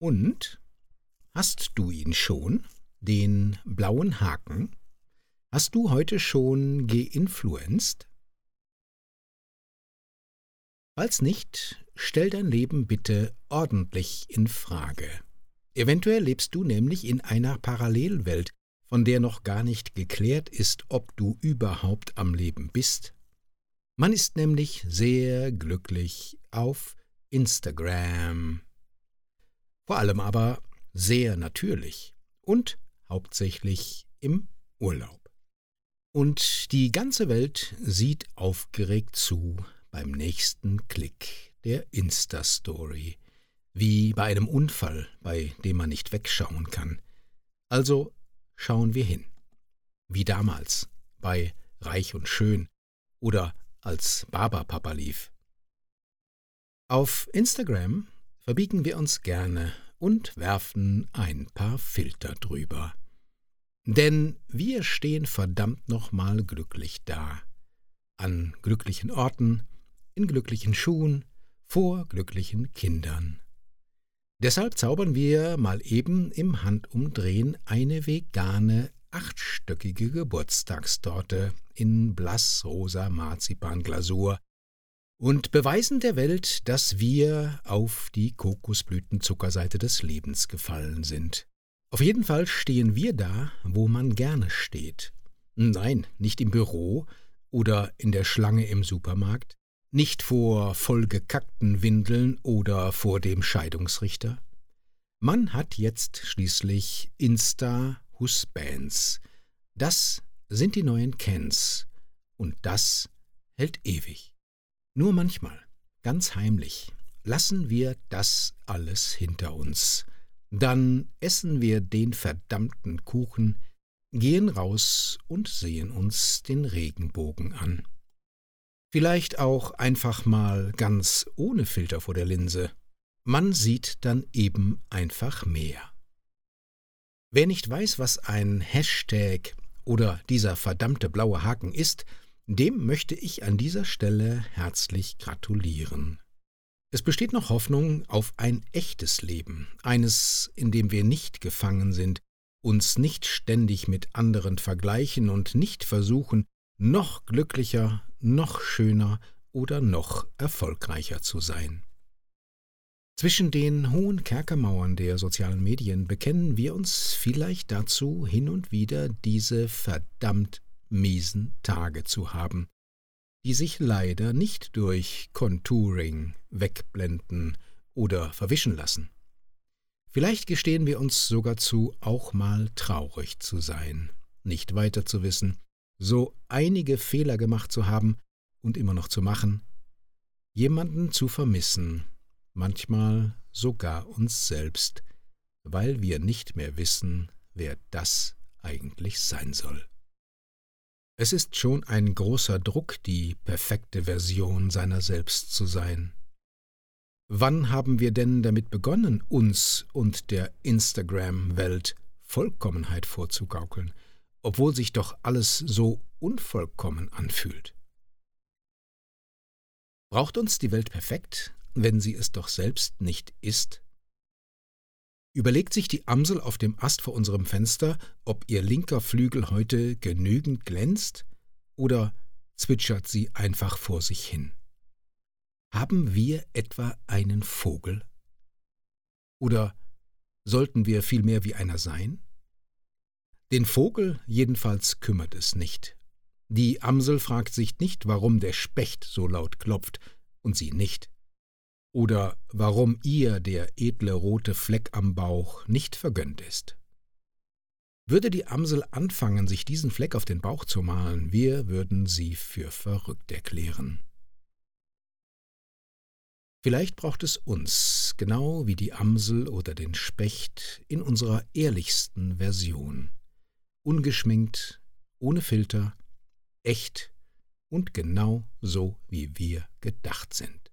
Und hast du ihn schon, den blauen Haken? Hast du heute schon geinfluenzt? Falls nicht, stell dein Leben bitte ordentlich in Frage. Eventuell lebst du nämlich in einer Parallelwelt, von der noch gar nicht geklärt ist, ob du überhaupt am Leben bist. Man ist nämlich sehr glücklich auf Instagram. Vor allem aber sehr natürlich und hauptsächlich im Urlaub. Und die ganze Welt sieht aufgeregt zu beim nächsten Klick der Insta-Story, wie bei einem Unfall, bei dem man nicht wegschauen kann. Also schauen wir hin. Wie damals bei Reich und Schön oder als Barbapapa lief. Auf Instagram verbiegen wir uns gerne und werfen ein paar Filter drüber. Denn wir stehen verdammt nochmal glücklich da. An glücklichen Orten, in glücklichen Schuhen, vor glücklichen Kindern. Deshalb zaubern wir mal eben im Handumdrehen eine vegane, achtstöckige Geburtstagstorte in blassrosa Marzipanglasur und beweisen der Welt, dass wir auf die Kokosblütenzuckerseite des Lebens gefallen sind. Auf jeden Fall stehen wir da, wo man gerne steht. Nein, nicht im Büro oder in der Schlange im Supermarkt, nicht vor vollgekackten Windeln oder vor dem Scheidungsrichter. Man hat jetzt schließlich Insta-Husbands. Das sind die neuen Cans. Und das hält ewig. Nur manchmal, ganz heimlich, lassen wir das alles hinter uns. Dann essen wir den verdammten Kuchen, gehen raus und sehen uns den Regenbogen an. Vielleicht auch einfach mal ganz ohne Filter vor der Linse. Man sieht dann eben einfach mehr. Wer nicht weiß, was ein Hashtag oder dieser verdammte blaue Haken ist, dem möchte ich an dieser Stelle herzlich gratulieren. Es besteht noch Hoffnung auf ein echtes Leben, eines, in dem wir nicht gefangen sind, uns nicht ständig mit anderen vergleichen und nicht versuchen, noch glücklicher, noch schöner oder noch erfolgreicher zu sein. Zwischen den hohen Kerkermauern der sozialen Medien bekennen wir uns vielleicht dazu, hin und wieder diese verdammt miesen Tage zu haben, die sich leider nicht durch Contouring wegblenden oder verwischen lassen. Vielleicht gestehen wir uns sogar zu, auch mal traurig zu sein, nicht weiter zu wissen, so einige Fehler gemacht zu haben und immer noch zu machen, jemanden zu vermissen, manchmal sogar uns selbst, weil wir nicht mehr wissen, wer das eigentlich sein soll. Es ist schon ein großer Druck, die perfekte Version seiner selbst zu sein. Wann haben wir denn damit begonnen, uns und der Instagram-Welt Vollkommenheit vorzugaukeln, obwohl sich doch alles so unvollkommen anfühlt? Braucht uns die Welt perfekt, wenn sie es doch selbst nicht ist? Überlegt sich die Amsel auf dem Ast vor unserem Fenster, ob ihr linker Flügel heute genügend glänzt, oder zwitschert sie einfach vor sich hin? Haben wir etwa einen Vogel? Oder sollten wir vielmehr wie einer sein? Den Vogel jedenfalls kümmert es nicht. Die Amsel fragt sich nicht, warum der Specht so laut klopft, und sie nicht oder warum ihr der edle rote Fleck am Bauch nicht vergönnt ist. Würde die Amsel anfangen, sich diesen Fleck auf den Bauch zu malen, wir würden sie für verrückt erklären. Vielleicht braucht es uns, genau wie die Amsel oder den Specht, in unserer ehrlichsten Version. Ungeschminkt, ohne Filter, echt und genau so, wie wir gedacht sind.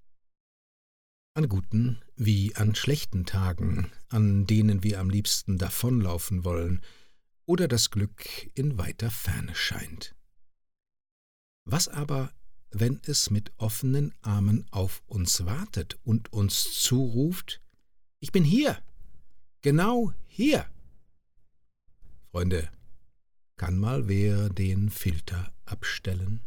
An guten wie an schlechten Tagen, an denen wir am liebsten davonlaufen wollen oder das Glück in weiter Ferne scheint. Was aber, wenn es mit offenen Armen auf uns wartet und uns zuruft, ich bin hier, Genau hier. Freunde, kann mal wer den Filter abstellen?